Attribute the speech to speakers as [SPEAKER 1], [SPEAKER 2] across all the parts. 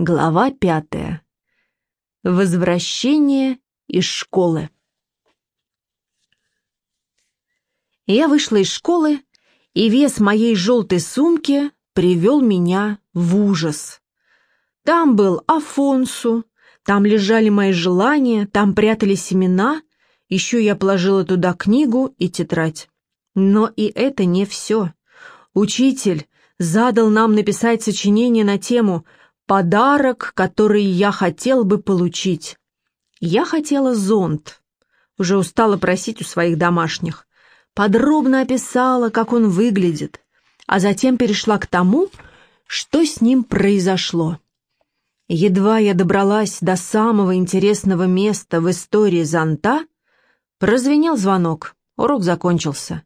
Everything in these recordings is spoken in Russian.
[SPEAKER 1] Глава пятая. Возвращение из школы. Я вышла из школы, и вес моей желтой сумки привел меня в ужас. Там был Афонсу, там лежали мои желания, там прятали семена, еще я положила туда книгу и тетрадь. Но и это не все. Учитель задал нам написать сочинение на тему «Подарок, который я хотел бы получить». Я хотела зонт. Уже устала просить у своих домашних. Подробно описала, как он выглядит, а затем перешла к тому, что с ним произошло. Едва я добралась до самого интересного места в истории зонта, прозвенел звонок, урок закончился.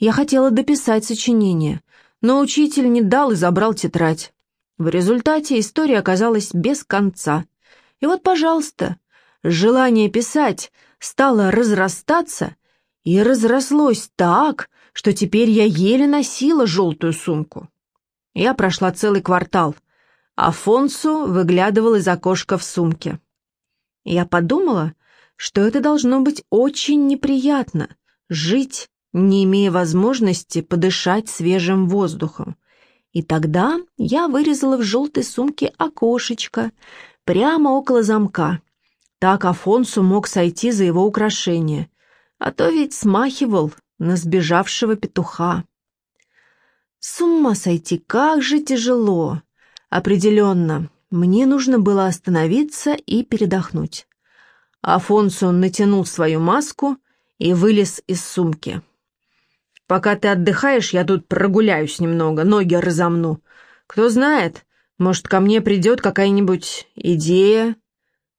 [SPEAKER 1] Я хотела дописать сочинение, но учитель не дал и забрал тетрадь. В результате история оказалась без конца. И вот, пожалуйста, желание писать стало разрастаться и разрослось так, что теперь я еле носила желтую сумку. Я прошла целый квартал. Афонсу выглядывал из окошка в сумке. Я подумала, что это должно быть очень неприятно — жить не имея возможности подышать свежим воздухом. И тогда я вырезала в желтой сумке окошечко прямо около замка. Так Афонсу мог сойти за его украшение, а то ведь смахивал на сбежавшего петуха. С ума сойти, как же тяжело! Определенно, мне нужно было остановиться и передохнуть. Афонсу натянул свою маску и вылез из сумки. Пока ты отдыхаешь, я тут прогуляюсь немного, ноги разомну. Кто знает, может, ко мне придет какая-нибудь идея».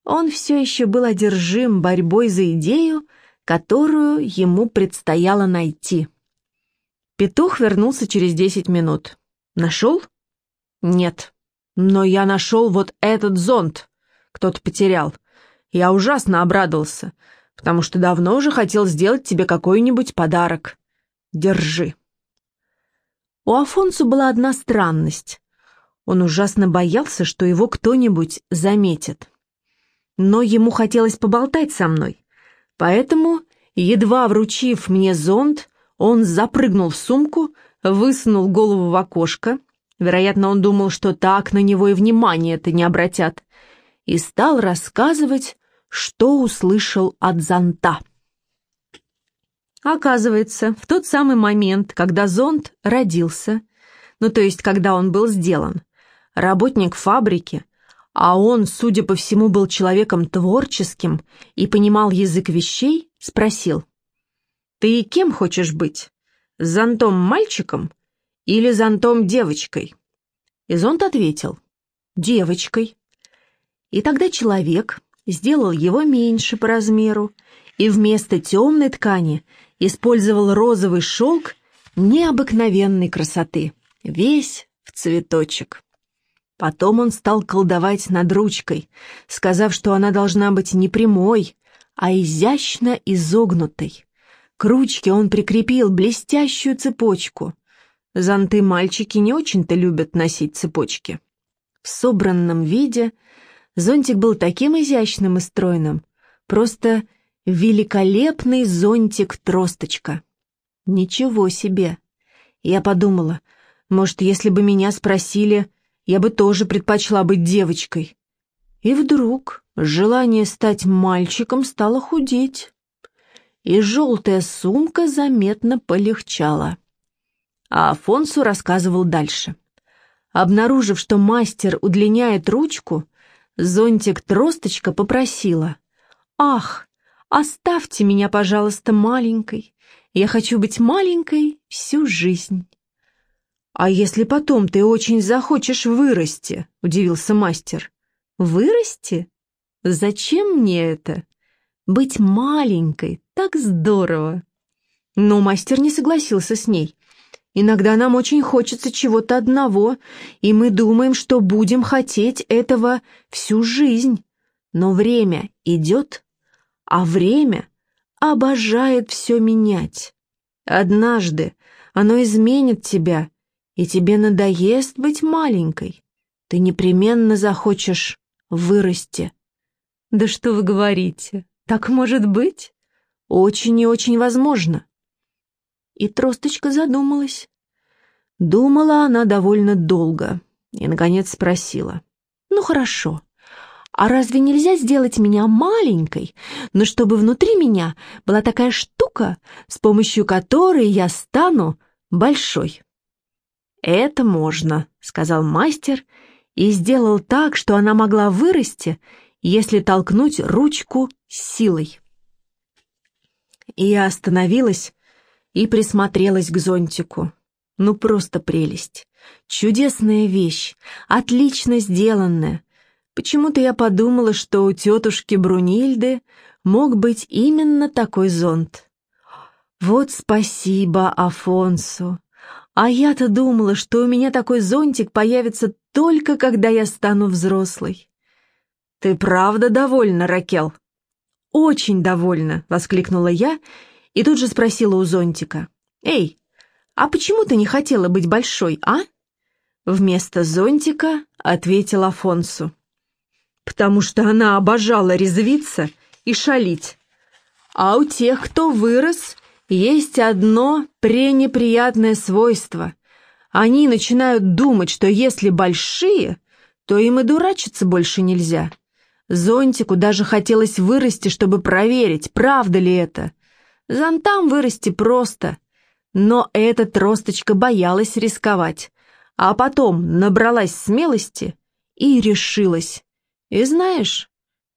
[SPEAKER 1] Он все еще был одержим борьбой за идею, которую ему предстояло найти. Петух вернулся через десять минут. «Нашел?» «Нет. Но я нашел вот этот зонт. Кто-то потерял. Я ужасно обрадовался, потому что давно уже хотел сделать тебе какой-нибудь подарок. Держи. У Афонсу была одна странность. Он ужасно боялся, что его кто-нибудь заметит. Но ему хотелось поболтать со мной. Поэтому, едва вручив мне зонт, он запрыгнул в сумку, высунул голову в окошко, вероятно, он думал, что так на него и внимания-то не обратят, и стал рассказывать, что услышал от зонта. Оказывается, в тот самый момент, когда зонт родился, ну то есть когда он был сделан, работник фабрики, а он, судя по всему, был человеком творческим и понимал язык вещей, спросил, «Ты кем хочешь быть? Зонтом-мальчиком или зонтом-девочкой?» И зонт ответил, «Девочкой». И тогда человек сделал его меньше по размеру, и вместо темной ткани использовал розовый шелк необыкновенной красоты, весь в цветочек. Потом он стал колдовать над ручкой, сказав, что она должна быть не прямой, а изящно изогнутой. К ручке он прикрепил блестящую цепочку. Зонты мальчики не очень-то любят носить цепочки. В собранном виде зонтик был таким изящным и стройным, просто Великолепный зонтик-тросточка. Ничего себе. Я подумала, может, если бы меня спросили, я бы тоже предпочла быть девочкой. И вдруг желание стать мальчиком стало худеть. И желтая сумка заметно полегчала. А Афонсу рассказывал дальше. Обнаружив, что мастер удлиняет ручку, зонтик-тросточка попросила. «Ах, Оставьте меня, пожалуйста, маленькой. Я хочу быть маленькой всю жизнь». «А если потом ты очень захочешь вырасти?» — удивился мастер. «Вырасти? Зачем мне это? Быть маленькой так здорово!» Но мастер не согласился с ней. Иногда нам очень хочется чего-то одного, и мы думаем, что будем хотеть этого всю жизнь. Но время идет, а время обожает все менять. Однажды оно изменит тебя, и тебе надоест быть маленькой. ты непременно захочешь вырасти.
[SPEAKER 2] Да что вы говорите? Так может быть?
[SPEAKER 1] Очень и очень возможно. И тросточка задумалась. Думала она довольно долго и, наконец, спросила. «Ну, хорошо. А разве нельзя сделать меня маленькой, но чтобы внутри меня была такая штука, с помощью которой я стану большой?» «Это можно», — сказал мастер и сделал так, что она могла вырасти, если толкнуть ручку силой. Я остановилась и присмотрелась к зонтику. Ну, просто прелесть. Чудесная вещь, отлично сделанная. Почему-то я подумала, что у тетушки Брунильды мог быть именно такой зонт. Вот спасибо Афонсу. А я-то думала, что у меня такой зонтик появится только когда я стану взрослой. «Ты правда довольна, Ракел?» «Очень довольна!» — воскликнула я и тут же спросила у зонтика. «Эй, а почему ты не хотела быть большой, а?» Вместо зонтика ответил Афонсу. «Потому что она обожала резвиться и шалить. А у тех, кто вырос, есть одно пренеприятное свойство. Они начинают думать, что если большие, то им и дурачиться больше нельзя. Зонтику даже хотелось вырасти, чтобы проверить, правда ли это. Зонтам вырасти просто, но эта тросточка боялась рисковать, а потом набралась смелости и решилась. И знаешь,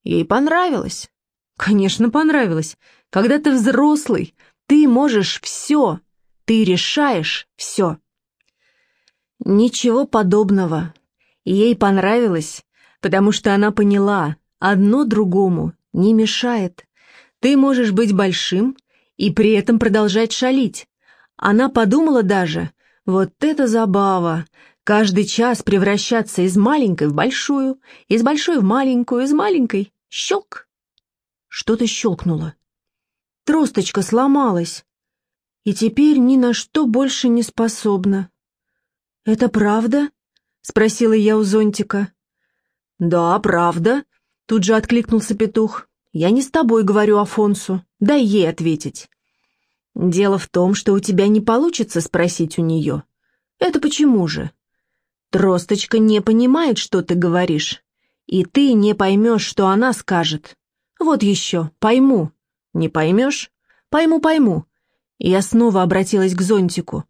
[SPEAKER 1] ей понравилось. Конечно, понравилось. Когда ты взрослый, ты можешь все, ты решаешь все. Ничего подобного. Ей понравилось, потому что она поняла, одно другому не мешает. Ты можешь быть большим и при этом продолжать шалить. Она подумала даже, вот это забава, каждый час превращаться из маленькой в большую, из большой в маленькую, из маленькой — щелк. Что-то щелкнуло. Тросточка сломалась, и теперь ни на что больше не способна. «Это правда?» — спросила я у зонтика. «Да, правда», — тут же откликнулся петух. «Я не с тобой говорю Афонсу, дай ей ответить». Дело в том, что у тебя не получится спросить у нее. Это почему же? Тросточка не понимает, что ты говоришь, и ты не поймешь, что она скажет. Вот еще, пойму. Не поймешь? Пойму, пойму. Я снова обратилась к зонтику.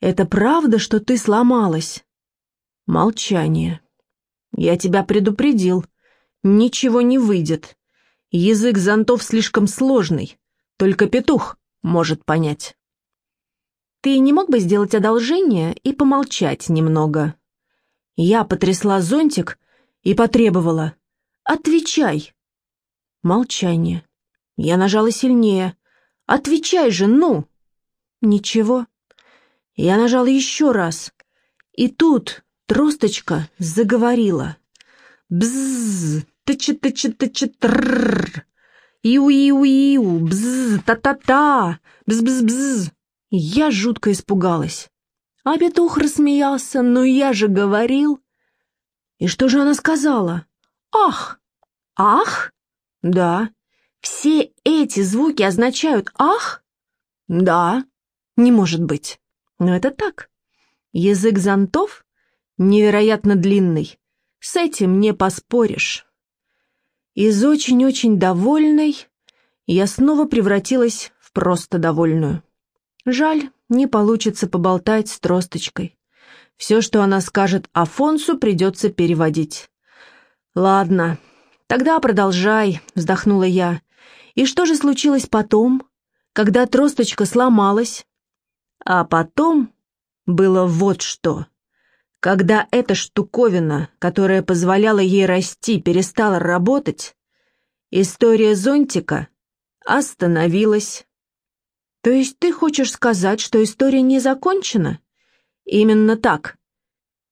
[SPEAKER 1] Это правда, что ты сломалась? Молчание. Я тебя предупредил. Ничего не выйдет. Язык зонтов слишком сложный. Только петух может понять. Ты не мог бы сделать одолжение и помолчать немного? Я потрясла зонтик и потребовала. «Отвечай!» Молчание. Я нажала сильнее. «Отвечай же, ну!» Ничего. Я нажала еще раз. И тут тросточка заговорила. Бзз, тыча-тыча-тыча-трррр. Иу-иу-иу, бзз, та-та-та, бз-бз-бз. Я жутко испугалась. А петух рассмеялся, но я же говорил. И что же она сказала? Ах! Ах? Да. Все эти звуки означают «ах»? Да. Не может быть. Но это так. Язык зонтов невероятно длинный. С этим не поспоришь. Из очень-очень довольной я снова превратилась в просто довольную. Жаль, не получится поболтать с тросточкой. Все, что она скажет Афонсу, придется переводить. «Ладно, тогда продолжай», — вздохнула я. «И что же случилось потом, когда тросточка сломалась?» А потом было вот что. Когда эта штуковина, которая позволяла ей расти, перестала работать, история зонтика остановилась. То есть ты хочешь сказать, что история не закончена? Именно так.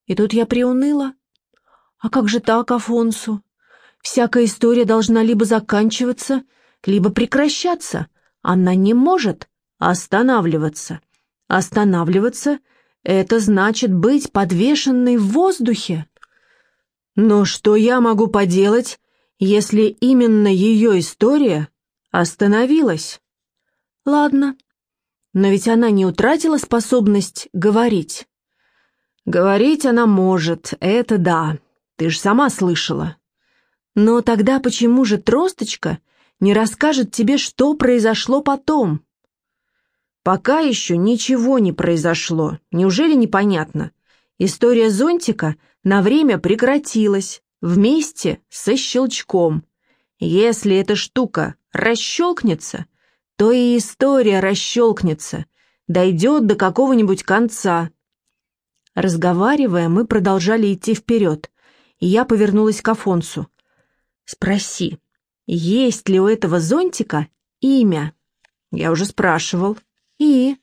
[SPEAKER 1] И тут я приуныла. А как же так, Афонсу? Всякая история должна либо заканчиваться, либо прекращаться. Она не может останавливаться. Останавливаться — это значит быть подвешенной в воздухе. Но что я могу поделать, если именно ее история остановилась? Ладно, но ведь она не утратила способность говорить. Говорить она может, это да, ты же сама слышала. Но тогда почему же тросточка не расскажет тебе, что произошло потом? Пока еще ничего не произошло, неужели непонятно? История зонтика на время прекратилась, вместе со щелчком. Если эта штука расщелкнется, то и история расщелкнется, дойдет до какого-нибудь конца. Разговаривая, мы продолжали идти вперед, и я повернулась к Афонсу. «Спроси, есть ли у этого зонтика имя?» Я уже спрашивал. «И?»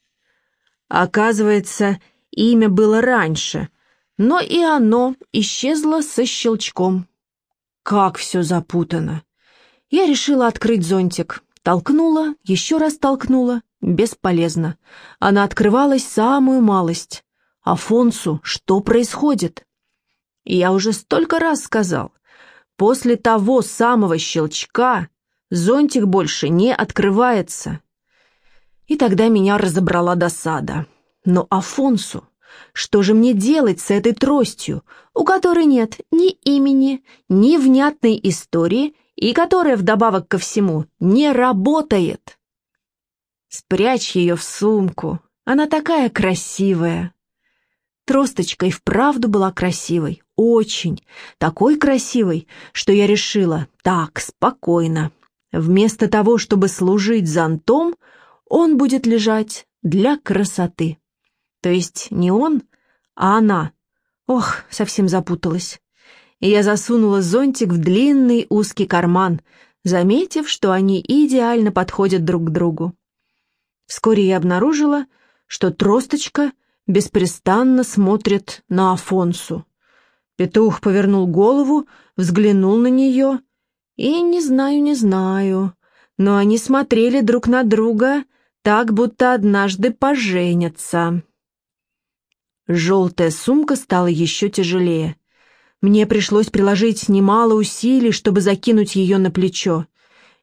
[SPEAKER 1] Оказывается, имя было раньше, но и оно исчезло со щелчком. Как все запутано. Я решила открыть зонтик. Толкнула, еще раз толкнула. Бесполезно. Она открывалась самую малость. Афонсу, что происходит? Я уже столько раз сказал. После того самого щелчка зонтик больше не открывается. И тогда меня разобрала досада. Но Афонсу, что же мне делать с этой тростью, у которой нет ни имени, ни внятной истории и которая вдобавок ко всему не работает? Спрячь ее в сумку, она такая красивая. Тросточка и вправду была красивой, очень, такой красивой, что я решила, так, спокойно. Вместо того, чтобы служить зонтом, он будет лежать для красоты. То есть не он, а она. Ох, совсем запуталась. И я засунула зонтик в длинный узкий карман, заметив, что они идеально подходят друг к другу. Вскоре я обнаружила, что тросточка беспрестанно смотрит на Афонсу. Петух повернул голову, взглянул на нее, и не знаю, не знаю, но они смотрели друг на друга так, будто однажды поженятся. Желтая сумка стала еще тяжелее. Мне пришлось приложить немало усилий, чтобы закинуть ее на плечо.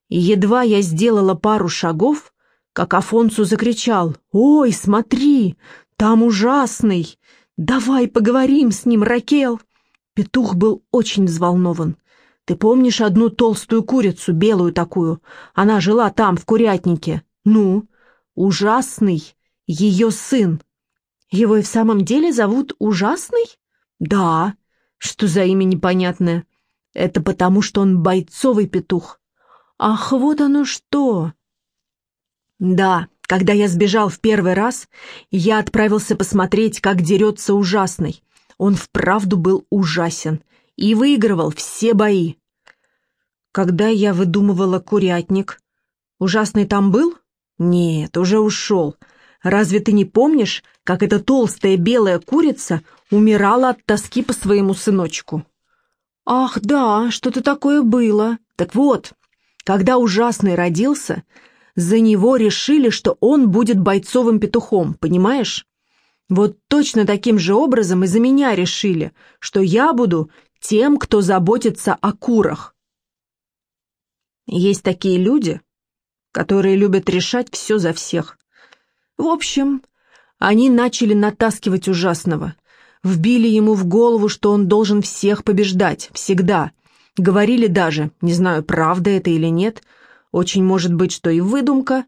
[SPEAKER 1] И едва я сделала пару шагов, как Афонсу закричал «Ой, смотри, там ужасный! Давай поговорим с ним, Ракел!» Петух был очень взволнован. «Ты помнишь одну толстую курицу, белую такую? Она жила там, в курятнике. Ну, ужасный, ее сын. Его и в самом деле зовут Ужасный? Да. Что за имя непонятное? Это потому, что он бойцовый петух. Ах, вот оно что! Да, когда я сбежал в первый раз, я отправился посмотреть, как дерется Ужасный. Он вправду был ужасен и выигрывал все бои. Когда я выдумывала курятник, Ужасный там был? Нет, уже ушел. Разве ты не помнишь, как эта толстая белая курица умирала от тоски по своему сыночку?» «Ах, да, что-то такое было. Так вот, когда ужасный родился, за него решили, что он будет бойцовым петухом, понимаешь? Вот точно таким же образом и за меня решили, что я буду тем, кто заботится о курах. Есть такие люди, которые любят решать все за всех. В общем, они начали натаскивать ужасного. Вбили ему в голову, что он должен всех побеждать, всегда. Говорили даже, не знаю, правда это или нет, очень может быть, что и выдумка,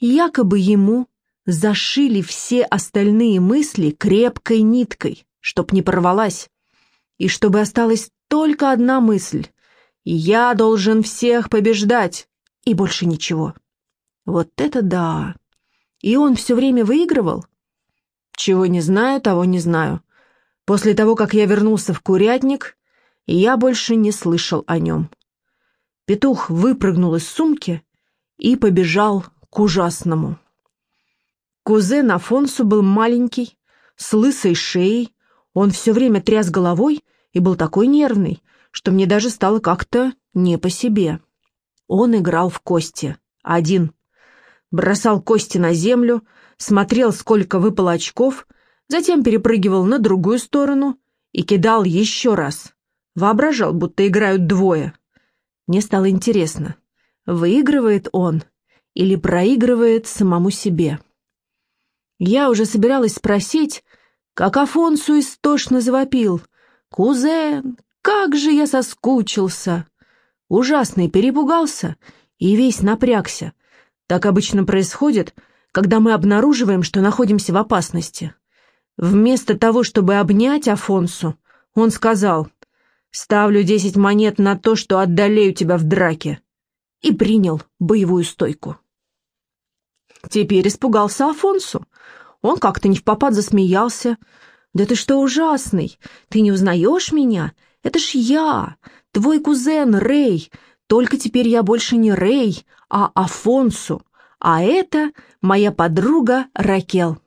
[SPEAKER 1] якобы ему зашили все остальные мысли крепкой ниткой, чтоб не порвалась, и чтобы осталась только одна мысль — «Я должен всех побеждать», и больше ничего. Вот это да! И он все время выигрывал? Чего не знаю, того не знаю. После того, как я вернулся в курятник, я больше не слышал о нем. Петух выпрыгнул из сумки и побежал к ужасному. Кузен Афонсу был маленький, с лысой шеей, он все время тряс головой и был такой нервный, что мне даже стало как-то не по себе. Он играл в кости, один бросал кости на землю, смотрел, сколько выпало очков, затем перепрыгивал на другую сторону и кидал еще раз. Воображал, будто играют двое. Мне стало интересно, выигрывает он или проигрывает самому себе. Я уже собиралась спросить, как Афонсу истошно завопил. «Кузен, как же я соскучился!» Ужасный перепугался и весь напрягся. Так обычно происходит, когда мы обнаруживаем, что находимся в опасности. Вместо того, чтобы обнять Афонсу, он сказал «Ставлю десять монет на то, что отдалею тебя в драке» и принял боевую стойку. Теперь испугался Афонсу. Он как-то не в попад засмеялся. «Да ты что ужасный? Ты не узнаешь меня? Это ж я, твой кузен Рэй. Только теперь я больше не Рэй, а Афонсу. А это моя подруга Ракел».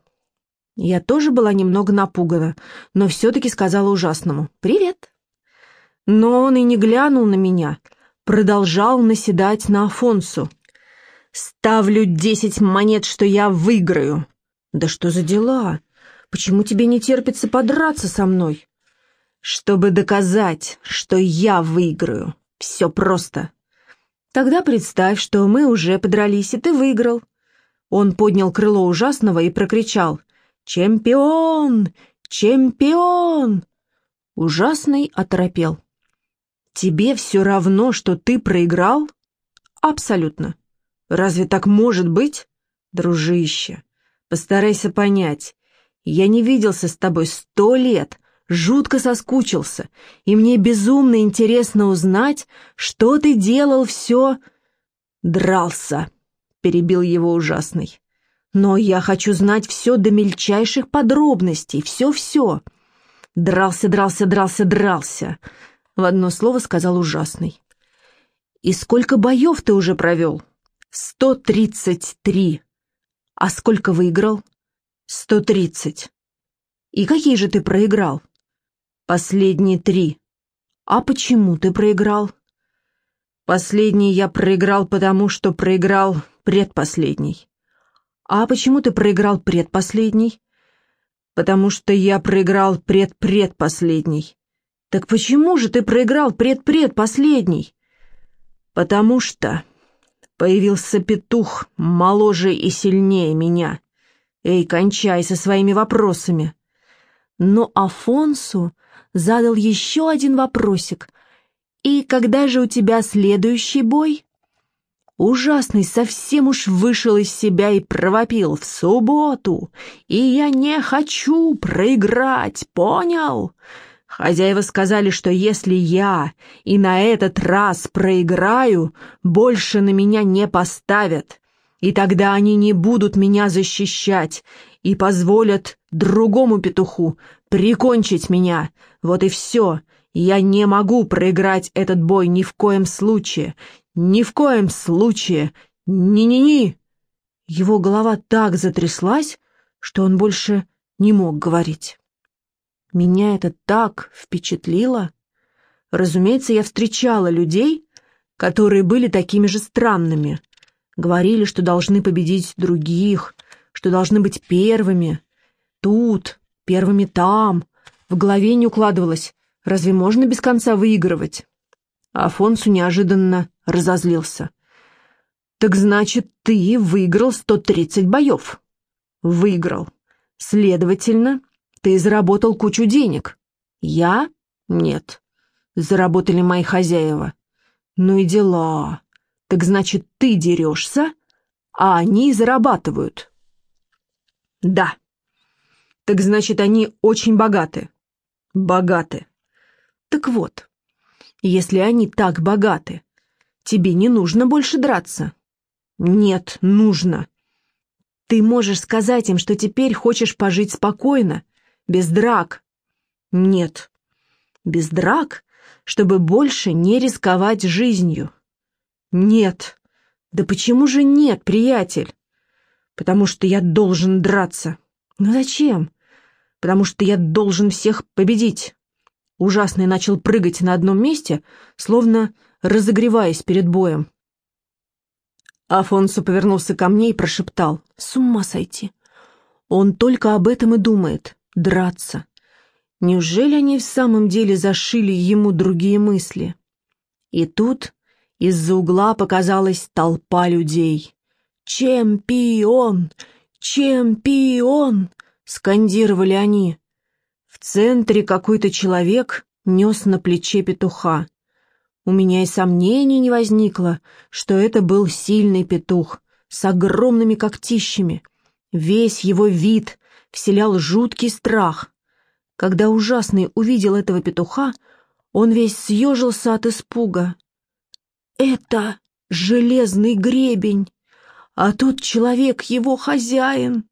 [SPEAKER 1] Я тоже была немного напугана, но все-таки сказала ужасному «Привет». Но он и не глянул на меня, продолжал наседать на Афонсу. «Ставлю десять монет, что я выиграю». «Да что за дела? Почему тебе не терпится подраться со мной?» «Чтобы доказать, что я выиграю. Все просто». «Тогда представь, что мы уже подрались, и ты выиграл». Он поднял крыло ужасного и прокричал «Чемпион! Чемпион!» Ужасный оторопел. «Тебе все равно, что ты проиграл?» «Абсолютно. Разве так может быть?» «Дружище, постарайся понять. Я не виделся с тобой сто лет, жутко соскучился, и мне безумно интересно узнать, что ты делал все...» «Дрался», — перебил его ужасный. Но я хочу знать все до мельчайших подробностей, все-все. Дрался, дрался, дрался, дрался. В одно слово сказал ужасный. И сколько боев ты уже провел? Сто тридцать три. А сколько выиграл? Сто тридцать. И какие же ты проиграл? Последние три. А почему ты проиграл? Последний я проиграл, потому что проиграл предпоследний. «А почему ты проиграл предпоследний?» «Потому что я проиграл предпредпоследний». «Так почему же ты проиграл предпредпоследний?» «Потому что появился петух моложе и сильнее меня. Эй, кончай со своими вопросами». Но Афонсу задал еще один вопросик. «И когда же у тебя следующий бой?» Ужасный совсем уж вышел из себя и провопил в субботу. И я не хочу проиграть, понял? Хозяева сказали, что если я и на этот раз проиграю, больше на меня не поставят. И тогда они не будут меня защищать и позволят другому петуху прикончить меня. Вот и все. Я не могу проиграть этот бой ни в коем случае. Ни в коем случае! Ни-ни-ни!» Его голова так затряслась, что он больше не мог говорить. Меня это так впечатлило. Разумеется, я встречала людей, которые были такими же странными. Говорили, что должны победить других, что должны быть первыми. Тут, первыми там. В голове не укладывалось. Разве можно без конца выигрывать? Афонсу неожиданно разозлился. «Так значит, ты выиграл 130 боев?» «Выиграл. Следовательно, ты заработал кучу денег. Я? Нет. Заработали мои хозяева. Ну и дела. Так значит, ты дерешься, а они зарабатывают?» «Да. Так значит, они очень богаты?» «Богаты. Так вот, если они так богаты, тебе не нужно больше драться. Нет, нужно. Ты можешь сказать им, что теперь хочешь пожить спокойно, без драк. Нет, без драк, чтобы больше не рисковать жизнью. Нет. Да почему же нет, приятель? Потому что я должен драться. Но зачем? Потому что я должен всех победить. Ужасный начал прыгать на одном месте, словно разогреваясь перед боем. Афонсо повернулся ко мне и прошептал. «С ума сойти! Он только об этом и думает — драться. Неужели они в самом деле зашили ему другие мысли? И тут из-за угла показалась толпа людей. «Чемпион! Чемпион!» — скандировали они. В центре какой-то человек нес на плече петуха. У меня и сомнений не возникло, что это был сильный петух с огромными когтищами. Весь его вид вселял жуткий страх. Когда ужасный увидел этого петуха, он весь съежился от испуга. «Это железный гребень, а тот человек его хозяин!»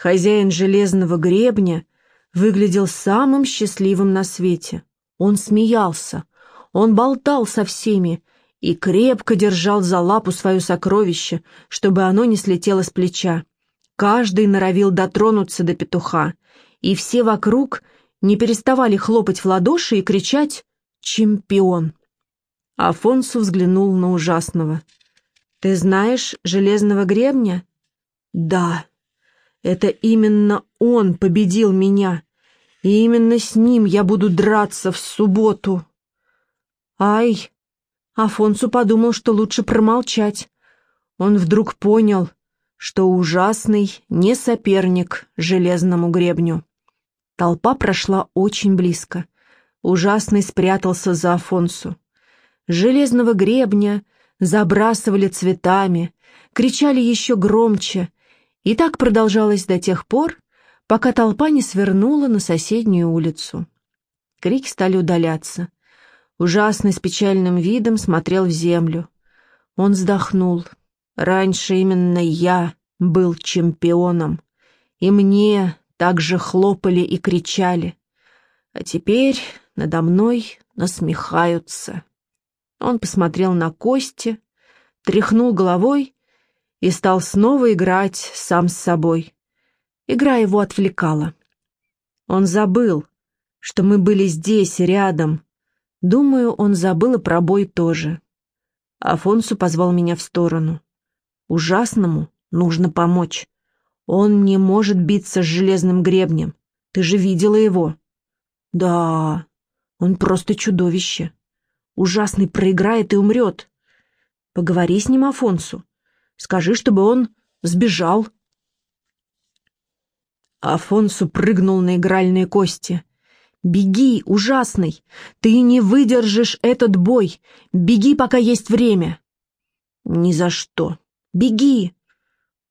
[SPEAKER 1] Хозяин железного гребня выглядел самым счастливым на свете. Он смеялся, он болтал со всеми и крепко держал за лапу свое сокровище, чтобы оно не слетело с плеча. Каждый норовил дотронуться до петуха, и все вокруг не переставали хлопать в ладоши и кричать «Чемпион!». Афонсу взглянул на ужасного. «Ты знаешь железного гребня?» «Да, это именно он победил меня, и именно с ним я буду драться в субботу». «Ай!» Афонсу подумал, что лучше промолчать. Он вдруг понял, что ужасный не соперник железному гребню. Толпа прошла очень близко. Ужасный спрятался за Афонсу. Железного гребня забрасывали цветами, кричали еще громче, и так продолжалось до тех пор, пока толпа не свернула на соседнюю улицу. Крики стали удаляться. Ужасный с печальным видом смотрел в землю. Он вздохнул. Раньше именно я был чемпионом, и мне также хлопали и кричали. А теперь надо мной насмехаются. Он посмотрел на кости, тряхнул головой и стал снова играть сам с собой. Игра его отвлекала. Он забыл, что мы были здесь, рядом, Думаю, он забыл и про бой тоже. Афонсу позвал меня в сторону. Ужасному нужно помочь. Он не может биться с железным гребнем. Ты же видела его. Да, он просто чудовище. Ужасный проиграет и умрет. Поговори с ним, Афонсу. Скажи, чтобы он сбежал. Афонсу прыгнул на игральные кости. «Беги, ужасный! Ты не выдержишь этот бой! Беги, пока есть время!» «Ни за что! Беги!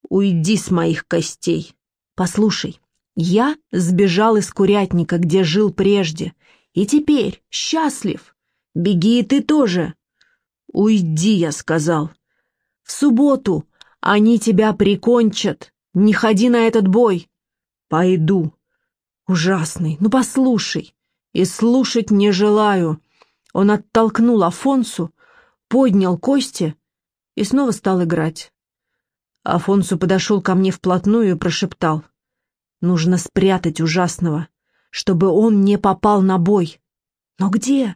[SPEAKER 1] Уйди с моих костей! Послушай, я сбежал из курятника, где жил прежде, и теперь счастлив! Беги и ты тоже!» «Уйди!» — я сказал. «В субботу они тебя прикончат! Не ходи на этот бой!» «Пойду!» «Ужасный, ну послушай!» «И слушать не желаю!» Он оттолкнул Афонсу, поднял кости и снова стал играть. Афонсу подошел ко мне вплотную и прошептал. «Нужно спрятать ужасного, чтобы он не попал на бой. Но где?»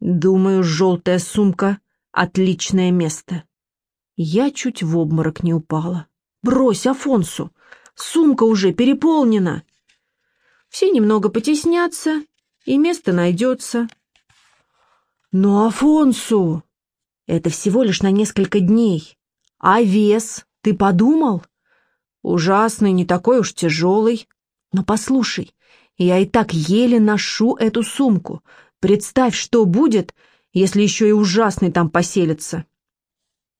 [SPEAKER 1] «Думаю, желтая сумка — отличное место». Я чуть в обморок не упала. «Брось, Афонсу! Сумка уже переполнена!» Все немного потеснятся, и место найдется. Но Афонсу! Это всего лишь на несколько дней. А вес, ты подумал? Ужасный, не такой уж тяжелый. Но послушай, я и так еле ношу эту сумку. Представь, что будет, если еще и ужасный там поселится.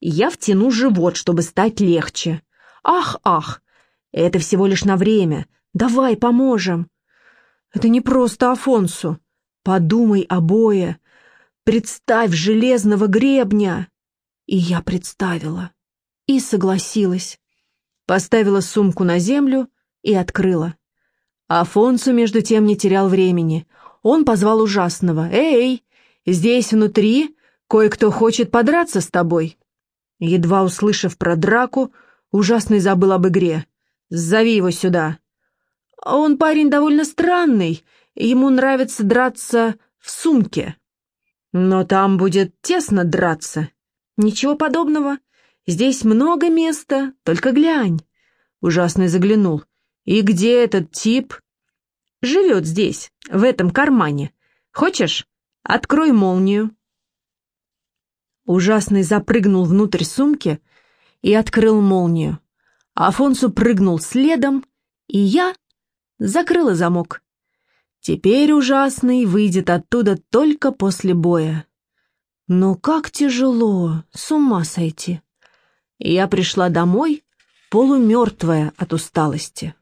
[SPEAKER 1] Я втяну живот, чтобы стать легче. Ах, ах, это всего лишь на время. Давай поможем. Это не просто Афонсу. Подумай обоє. Представь железного гребня. И я представила. И согласилась. Поставила сумку на землю и открыла. Афонсу, между тем, не терял времени. Он позвал ужасного. «Эй, здесь внутри кое-кто хочет подраться с тобой». Едва услышав про драку, ужасный забыл об игре. «Зови его сюда». Он парень довольно странный, ему нравится драться в сумке. Но там будет тесно драться. Ничего подобного. Здесь много места, только глянь. Ужасный заглянул. И где этот тип? живет здесь, в этом кармане. Хочешь? Открой молнию». Ужасный запрыгнул внутрь сумки и открыл молнию. Афонсу прыгнул следом, и я закрыла замок. Теперь ужасный выйдет оттуда только после боя. Но как тяжело, с ума сойти. Я пришла домой, полумертвая от усталости.